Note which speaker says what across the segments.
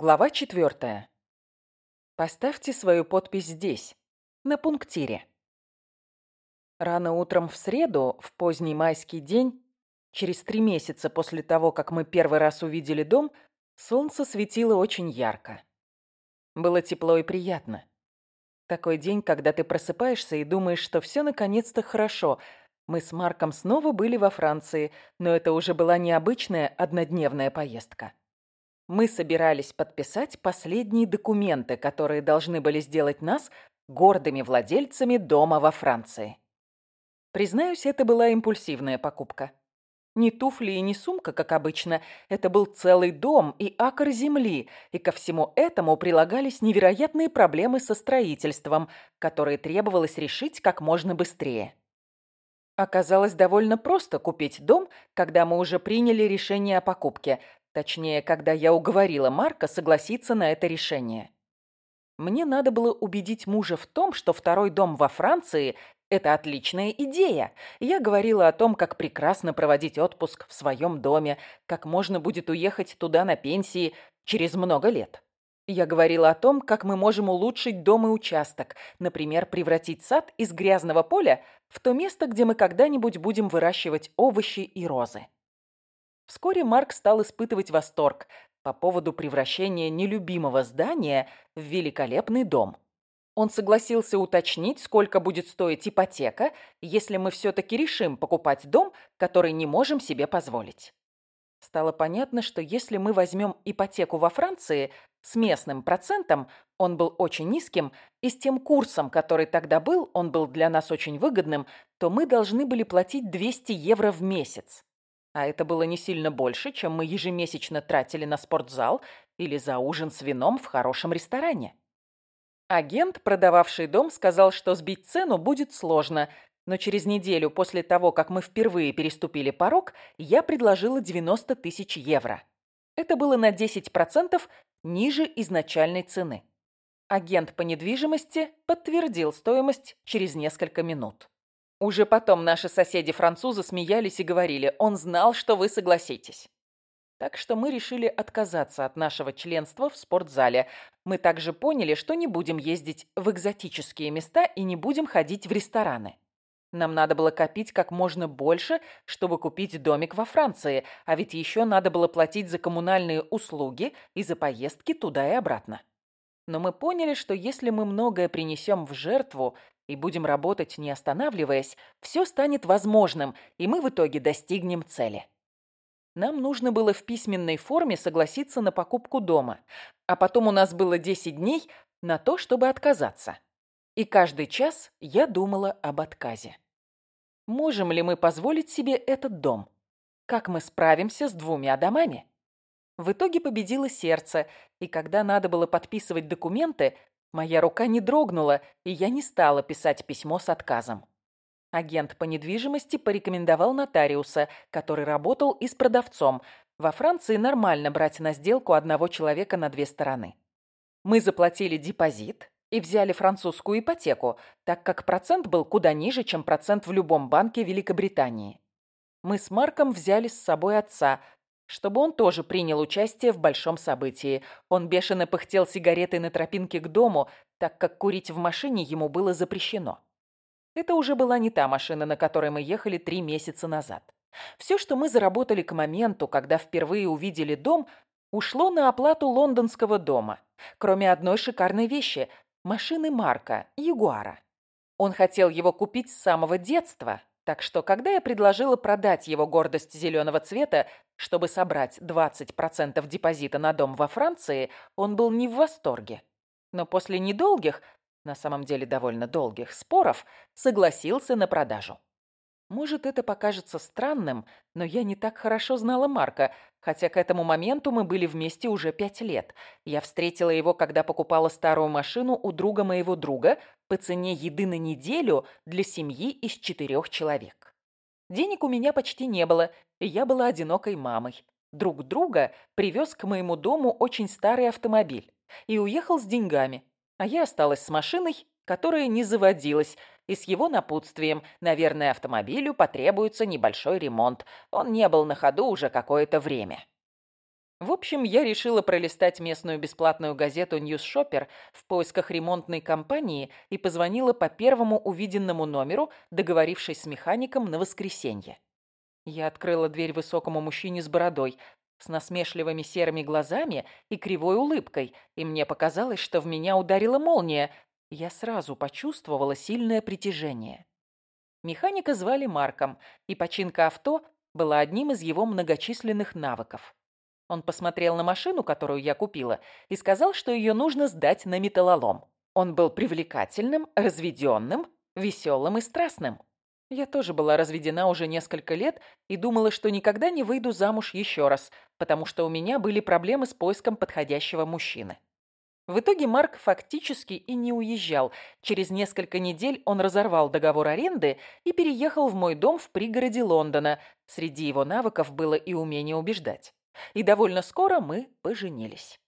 Speaker 1: Глава четвертая. Поставьте свою подпись здесь, на пунктире. Рано утром в среду, в поздний майский день, через три месяца после того, как мы первый раз увидели дом, солнце светило очень ярко. Было тепло и приятно. Такой день, когда ты просыпаешься и думаешь, что все наконец-то хорошо. Мы с Марком снова были во Франции, но это уже была необычная однодневная поездка мы собирались подписать последние документы, которые должны были сделать нас гордыми владельцами дома во Франции. Признаюсь, это была импульсивная покупка. Не туфли и не сумка, как обычно. Это был целый дом и акр земли, и ко всему этому прилагались невероятные проблемы со строительством, которые требовалось решить как можно быстрее. Оказалось довольно просто купить дом, когда мы уже приняли решение о покупке, Точнее, когда я уговорила Марка согласиться на это решение. Мне надо было убедить мужа в том, что второй дом во Франции – это отличная идея. Я говорила о том, как прекрасно проводить отпуск в своем доме, как можно будет уехать туда на пенсии через много лет. Я говорила о том, как мы можем улучшить дом и участок, например, превратить сад из грязного поля в то место, где мы когда-нибудь будем выращивать овощи и розы. Вскоре Марк стал испытывать восторг по поводу превращения нелюбимого здания в великолепный дом. Он согласился уточнить, сколько будет стоить ипотека, если мы все-таки решим покупать дом, который не можем себе позволить. Стало понятно, что если мы возьмем ипотеку во Франции с местным процентом, он был очень низким, и с тем курсом, который тогда был, он был для нас очень выгодным, то мы должны были платить 200 евро в месяц. А это было не сильно больше, чем мы ежемесячно тратили на спортзал или за ужин с вином в хорошем ресторане. Агент, продававший дом, сказал, что сбить цену будет сложно, но через неделю после того, как мы впервые переступили порог, я предложила 90 тысяч евро. Это было на 10% ниже изначальной цены. Агент по недвижимости подтвердил стоимость через несколько минут. Уже потом наши соседи-французы смеялись и говорили, он знал, что вы согласитесь. Так что мы решили отказаться от нашего членства в спортзале. Мы также поняли, что не будем ездить в экзотические места и не будем ходить в рестораны. Нам надо было копить как можно больше, чтобы купить домик во Франции, а ведь еще надо было платить за коммунальные услуги и за поездки туда и обратно. Но мы поняли, что если мы многое принесем в жертву, и будем работать не останавливаясь, все станет возможным, и мы в итоге достигнем цели. Нам нужно было в письменной форме согласиться на покупку дома, а потом у нас было 10 дней на то, чтобы отказаться. И каждый час я думала об отказе. Можем ли мы позволить себе этот дом? Как мы справимся с двумя домами? В итоге победило сердце, и когда надо было подписывать документы, Моя рука не дрогнула, и я не стала писать письмо с отказом. Агент по недвижимости порекомендовал нотариуса, который работал и с продавцом. Во Франции нормально брать на сделку одного человека на две стороны. Мы заплатили депозит и взяли французскую ипотеку, так как процент был куда ниже, чем процент в любом банке Великобритании. Мы с Марком взяли с собой отца, чтобы он тоже принял участие в большом событии. Он бешено пыхтел сигаретой на тропинке к дому, так как курить в машине ему было запрещено. Это уже была не та машина, на которой мы ехали три месяца назад. Все, что мы заработали к моменту, когда впервые увидели дом, ушло на оплату лондонского дома, кроме одной шикарной вещи – машины Марка, Ягуара. Он хотел его купить с самого детства, так что, когда я предложила продать его гордость зеленого цвета, чтобы собрать 20% депозита на дом во Франции, он был не в восторге. Но после недолгих, на самом деле довольно долгих, споров, согласился на продажу. Может, это покажется странным, но я не так хорошо знала Марка, хотя к этому моменту мы были вместе уже пять лет. Я встретила его, когда покупала старую машину у друга моего друга по цене еды на неделю для семьи из четырех человек. Денег у меня почти не было, и я была одинокой мамой. Друг друга привез к моему дому очень старый автомобиль и уехал с деньгами, а я осталась с машиной, которая не заводилась, и с его напутствием, наверное, автомобилю потребуется небольшой ремонт. Он не был на ходу уже какое-то время. В общем, я решила пролистать местную бесплатную газету «Ньюсшоппер» в поисках ремонтной компании и позвонила по первому увиденному номеру, договорившись с механиком на воскресенье. Я открыла дверь высокому мужчине с бородой, с насмешливыми серыми глазами и кривой улыбкой, и мне показалось, что в меня ударила молния. Я сразу почувствовала сильное притяжение. Механика звали Марком, и починка авто была одним из его многочисленных навыков. Он посмотрел на машину, которую я купила, и сказал, что ее нужно сдать на металлолом. Он был привлекательным, разведенным, веселым и страстным. Я тоже была разведена уже несколько лет и думала, что никогда не выйду замуж еще раз, потому что у меня были проблемы с поиском подходящего мужчины. В итоге Марк фактически и не уезжал. Через несколько недель он разорвал договор аренды и переехал в мой дом в пригороде Лондона. Среди его навыков было и умение убеждать. И довольно скоро мы поженились.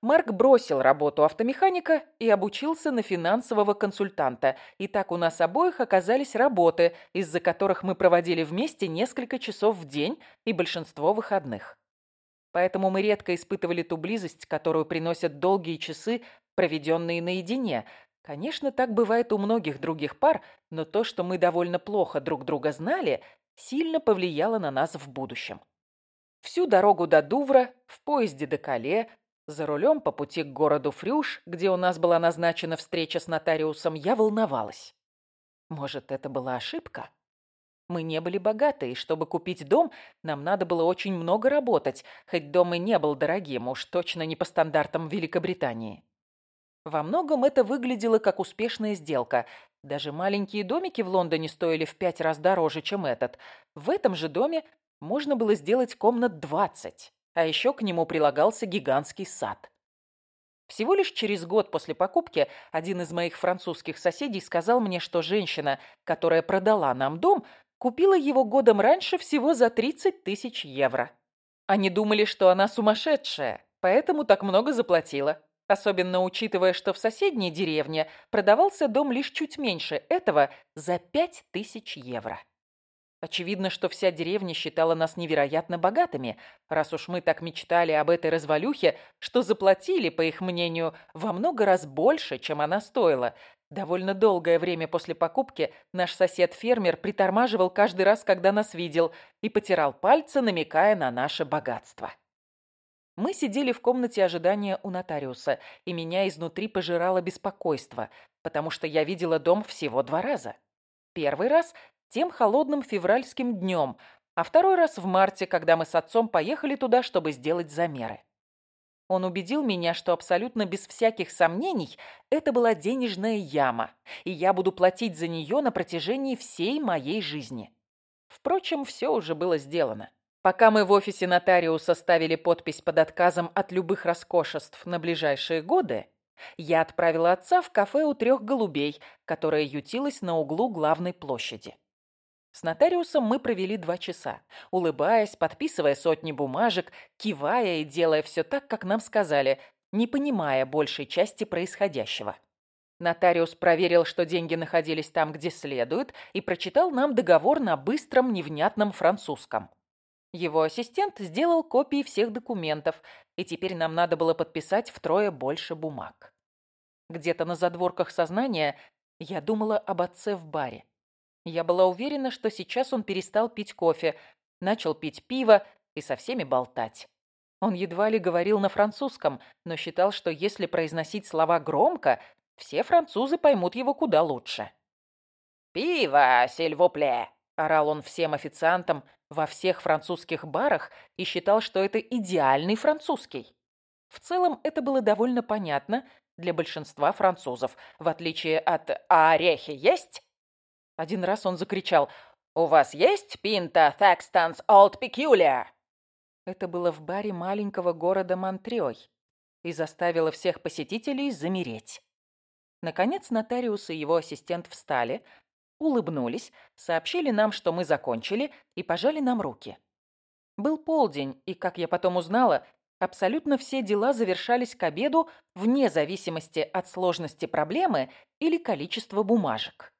Speaker 1: Марк бросил работу автомеханика и обучился на финансового консультанта. И так у нас обоих оказались работы, из-за которых мы проводили вместе несколько часов в день и большинство выходных. Поэтому мы редко испытывали ту близость, которую приносят долгие часы, проведенные наедине. Конечно, так бывает у многих других пар, но то, что мы довольно плохо друг друга знали, сильно повлияло на нас в будущем. Всю дорогу до Дувра, в поезде до Кале, за рулем по пути к городу Фрюш, где у нас была назначена встреча с нотариусом, я волновалась. Может, это была ошибка? Мы не были богаты, и чтобы купить дом, нам надо было очень много работать, хоть дом и не был дорогим, уж точно не по стандартам Великобритании. Во многом это выглядело как успешная сделка. Даже маленькие домики в Лондоне стоили в пять раз дороже, чем этот. В этом же доме можно было сделать комнат 20, а еще к нему прилагался гигантский сад. Всего лишь через год после покупки один из моих французских соседей сказал мне, что женщина, которая продала нам дом, купила его годом раньше всего за 30 тысяч евро. Они думали, что она сумасшедшая, поэтому так много заплатила. Особенно учитывая, что в соседней деревне продавался дом лишь чуть меньше этого за 5 тысяч евро. Очевидно, что вся деревня считала нас невероятно богатыми, раз уж мы так мечтали об этой развалюхе, что заплатили, по их мнению, во много раз больше, чем она стоила. Довольно долгое время после покупки наш сосед-фермер притормаживал каждый раз, когда нас видел, и потирал пальцы, намекая на наше богатство. Мы сидели в комнате ожидания у нотариуса, и меня изнутри пожирало беспокойство, потому что я видела дом всего два раза. Первый раз тем холодным февральским днем, а второй раз в марте, когда мы с отцом поехали туда, чтобы сделать замеры. Он убедил меня, что абсолютно без всяких сомнений это была денежная яма, и я буду платить за нее на протяжении всей моей жизни. Впрочем, все уже было сделано. Пока мы в офисе нотариуса ставили подпись под отказом от любых роскошеств на ближайшие годы, я отправила отца в кафе у трех голубей, которое ютилось на углу главной площади. С нотариусом мы провели два часа, улыбаясь, подписывая сотни бумажек, кивая и делая все так, как нам сказали, не понимая большей части происходящего. Нотариус проверил, что деньги находились там, где следует, и прочитал нам договор на быстром, невнятном французском. Его ассистент сделал копии всех документов, и теперь нам надо было подписать втрое больше бумаг. Где-то на задворках сознания я думала об отце в баре. Я была уверена, что сейчас он перестал пить кофе, начал пить пиво и со всеми болтать. Он едва ли говорил на французском, но считал, что если произносить слова громко, все французы поймут его куда лучше. «Пиво, сильвупле!» – орал он всем официантам во всех французских барах и считал, что это идеальный французский. В целом это было довольно понятно для большинства французов, в отличие от «А орехи есть?» Один раз он закричал «У вас есть пинта Тhaxton's Old Peculiar?» Это было в баре маленького города Монтрёй и заставило всех посетителей замереть. Наконец нотариус и его ассистент встали, улыбнулись, сообщили нам, что мы закончили, и пожали нам руки. Был полдень, и, как я потом узнала, абсолютно все дела завершались к обеду вне зависимости от сложности проблемы или количества бумажек.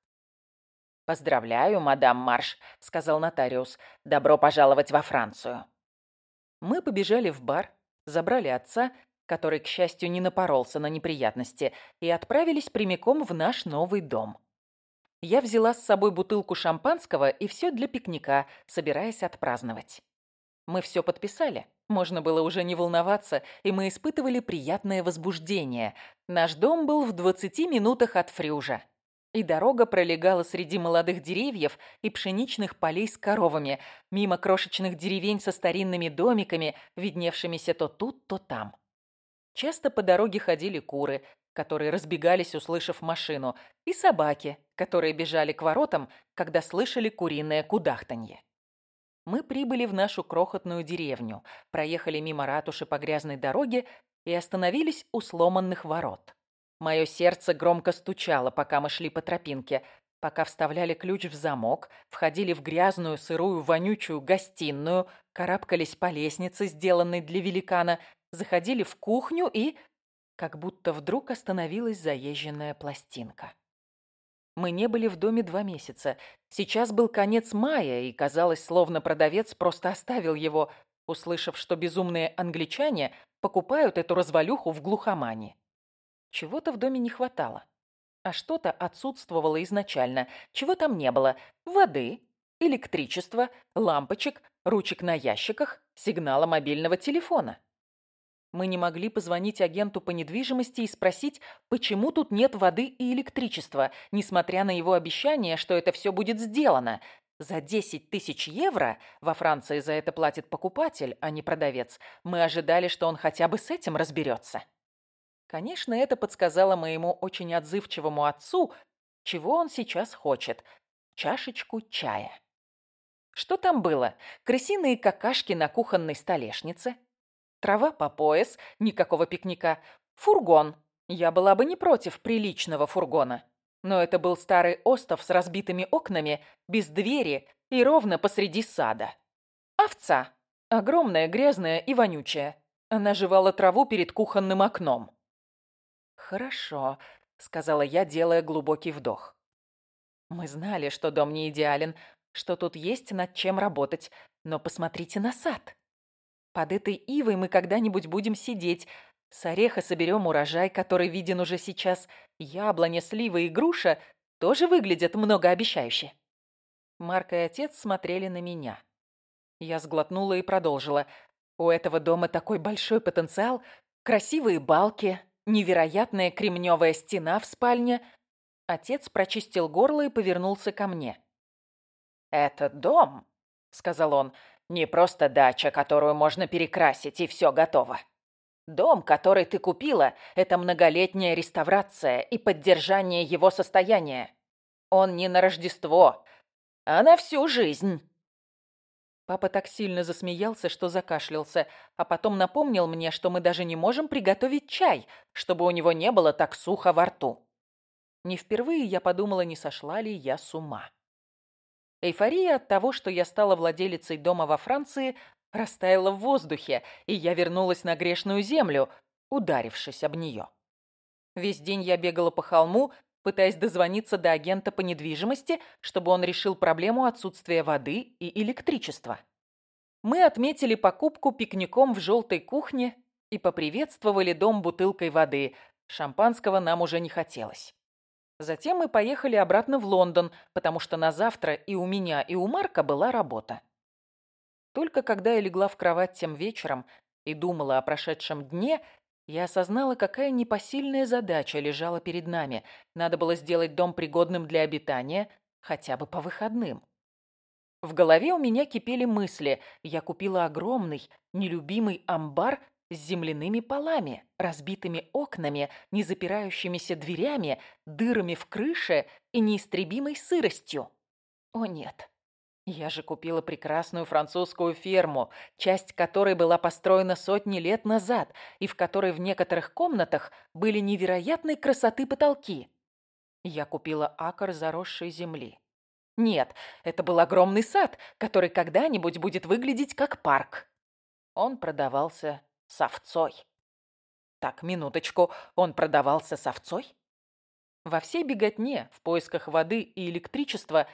Speaker 1: «Поздравляю, мадам Марш», — сказал нотариус. «Добро пожаловать во Францию». Мы побежали в бар, забрали отца, который, к счастью, не напоролся на неприятности, и отправились прямиком в наш новый дом. Я взяла с собой бутылку шампанского и все для пикника, собираясь отпраздновать. Мы все подписали. Можно было уже не волноваться, и мы испытывали приятное возбуждение. Наш дом был в 20 минутах от Фрюжа. И дорога пролегала среди молодых деревьев и пшеничных полей с коровами, мимо крошечных деревень со старинными домиками, видневшимися то тут, то там. Часто по дороге ходили куры, которые разбегались, услышав машину, и собаки, которые бежали к воротам, когда слышали куриное кудахтанье. Мы прибыли в нашу крохотную деревню, проехали мимо ратуши по грязной дороге и остановились у сломанных ворот. Мое сердце громко стучало, пока мы шли по тропинке, пока вставляли ключ в замок, входили в грязную, сырую, вонючую гостиную, карабкались по лестнице, сделанной для великана, заходили в кухню и... Как будто вдруг остановилась заезженная пластинка. Мы не были в доме два месяца. Сейчас был конец мая, и казалось, словно продавец просто оставил его, услышав, что безумные англичане покупают эту развалюху в глухомане. Чего-то в доме не хватало. А что-то отсутствовало изначально. Чего там не было? Воды, электричества, лампочек, ручек на ящиках, сигнала мобильного телефона. Мы не могли позвонить агенту по недвижимости и спросить, почему тут нет воды и электричества, несмотря на его обещание, что это все будет сделано. За 10 тысяч евро, во Франции за это платит покупатель, а не продавец, мы ожидали, что он хотя бы с этим разберется. Конечно, это подсказало моему очень отзывчивому отцу, чего он сейчас хочет. Чашечку чая. Что там было? Крысиные какашки на кухонной столешнице – Трава по пояс, никакого пикника. Фургон. Я была бы не против приличного фургона. Но это был старый остов с разбитыми окнами, без двери и ровно посреди сада. Овца. Огромная, грязная и вонючая. Она жевала траву перед кухонным окном. «Хорошо», — сказала я, делая глубокий вдох. Мы знали, что дом не идеален, что тут есть над чем работать, но посмотрите на сад. Под этой ивой мы когда-нибудь будем сидеть. С ореха соберем урожай, который виден уже сейчас. Яблоня, слива и груша тоже выглядят многообещающе. Марк и отец смотрели на меня. Я сглотнула и продолжила. У этого дома такой большой потенциал. Красивые балки, невероятная кремневая стена в спальне. Отец прочистил горло и повернулся ко мне. «Этот дом», — сказал он, — не просто дача, которую можно перекрасить, и все готово. Дом, который ты купила, это многолетняя реставрация и поддержание его состояния. Он не на Рождество, а на всю жизнь. Папа так сильно засмеялся, что закашлялся, а потом напомнил мне, что мы даже не можем приготовить чай, чтобы у него не было так сухо во рту. Не впервые я подумала, не сошла ли я с ума. Эйфория от того, что я стала владелицей дома во Франции, растаяла в воздухе, и я вернулась на грешную землю, ударившись об нее. Весь день я бегала по холму, пытаясь дозвониться до агента по недвижимости, чтобы он решил проблему отсутствия воды и электричества. Мы отметили покупку пикником в желтой кухне и поприветствовали дом бутылкой воды. Шампанского нам уже не хотелось. Затем мы поехали обратно в Лондон, потому что на завтра и у меня, и у Марка была работа. Только когда я легла в кровать тем вечером и думала о прошедшем дне, я осознала, какая непосильная задача лежала перед нами. Надо было сделать дом пригодным для обитания хотя бы по выходным. В голове у меня кипели мысли. Я купила огромный, нелюбимый амбар с земляными полами, разбитыми окнами, незапирающимися дверями, дырами в крыше и неистребимой сыростью. О нет, я же купила прекрасную французскую ферму, часть которой была построена сотни лет назад и в которой в некоторых комнатах были невероятной красоты потолки. Я купила акр заросшей земли. Нет, это был огромный сад, который когда-нибудь будет выглядеть как парк. Он продавался с овцой. Так, минуточку, он продавался с овцой? Во всей беготне, в поисках воды и электричества,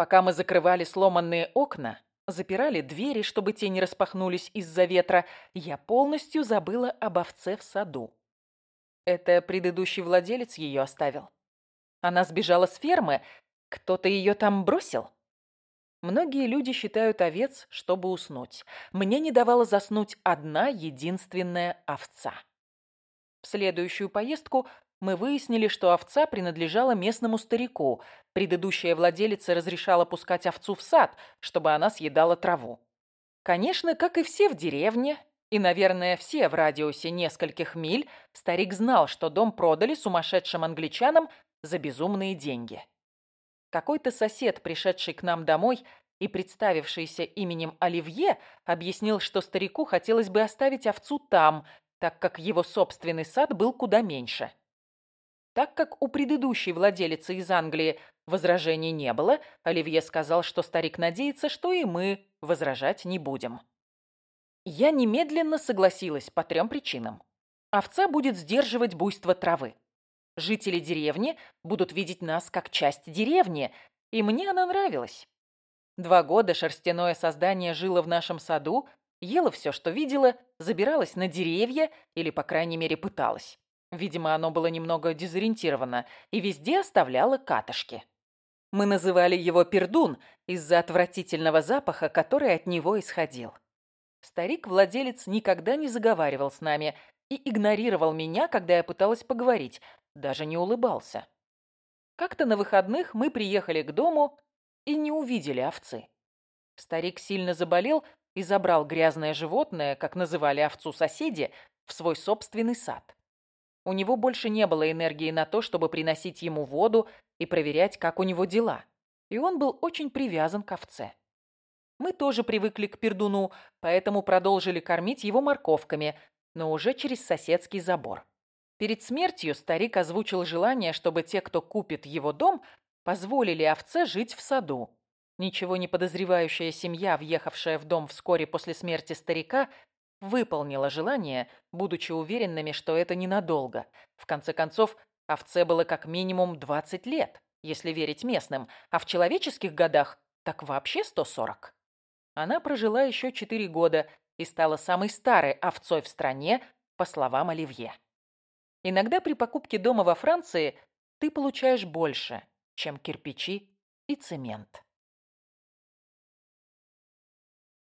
Speaker 1: пока мы закрывали сломанные окна, запирали двери, чтобы те не распахнулись из-за ветра, я полностью забыла об овце в саду. Это предыдущий владелец ее оставил. Она сбежала с фермы, кто-то ее там бросил. Многие люди считают овец, чтобы уснуть. Мне не давала заснуть одна единственная овца. В следующую поездку мы выяснили, что овца принадлежала местному старику. Предыдущая владелица разрешала пускать овцу в сад, чтобы она съедала траву. Конечно, как и все в деревне, и, наверное, все в радиусе нескольких миль, старик знал, что дом продали сумасшедшим англичанам за безумные деньги. Какой-то сосед, пришедший к нам домой и представившийся именем Оливье, объяснил, что старику хотелось бы оставить овцу там, так как его собственный сад был куда меньше. Так как у предыдущей владелицы из Англии возражений не было, Оливье сказал, что старик надеется, что и мы возражать не будем. Я немедленно согласилась по трем причинам. Овца будет сдерживать буйство травы. Жители деревни будут видеть нас как часть деревни, и мне она нравилась. Два года шерстяное создание жило в нашем саду, ело все, что видела, забиралось на деревья или, по крайней мере, пыталась. Видимо, оно было немного дезориентировано и везде оставляло катышки. Мы называли его пердун из-за отвратительного запаха, который от него исходил. Старик-владелец никогда не заговаривал с нами и игнорировал меня, когда я пыталась поговорить, даже не улыбался. Как-то на выходных мы приехали к дому и не увидели овцы. Старик сильно заболел и забрал грязное животное, как называли овцу соседи, в свой собственный сад. У него больше не было энергии на то, чтобы приносить ему воду и проверять, как у него дела. И он был очень привязан к овце. Мы тоже привыкли к пердуну, поэтому продолжили кормить его морковками, но уже через соседский забор. Перед смертью старик озвучил желание, чтобы те, кто купит его дом, позволили овце жить в саду. Ничего не подозревающая семья, въехавшая в дом вскоре после смерти старика, выполнила желание, будучи уверенными, что это ненадолго. В конце концов, овце было как минимум 20 лет, если верить местным, а в человеческих годах так вообще 140. Она прожила еще 4 года и стала самой старой овцой в стране, по словам Оливье. Иногда при покупке дома во Франции ты получаешь больше, чем кирпичи и цемент.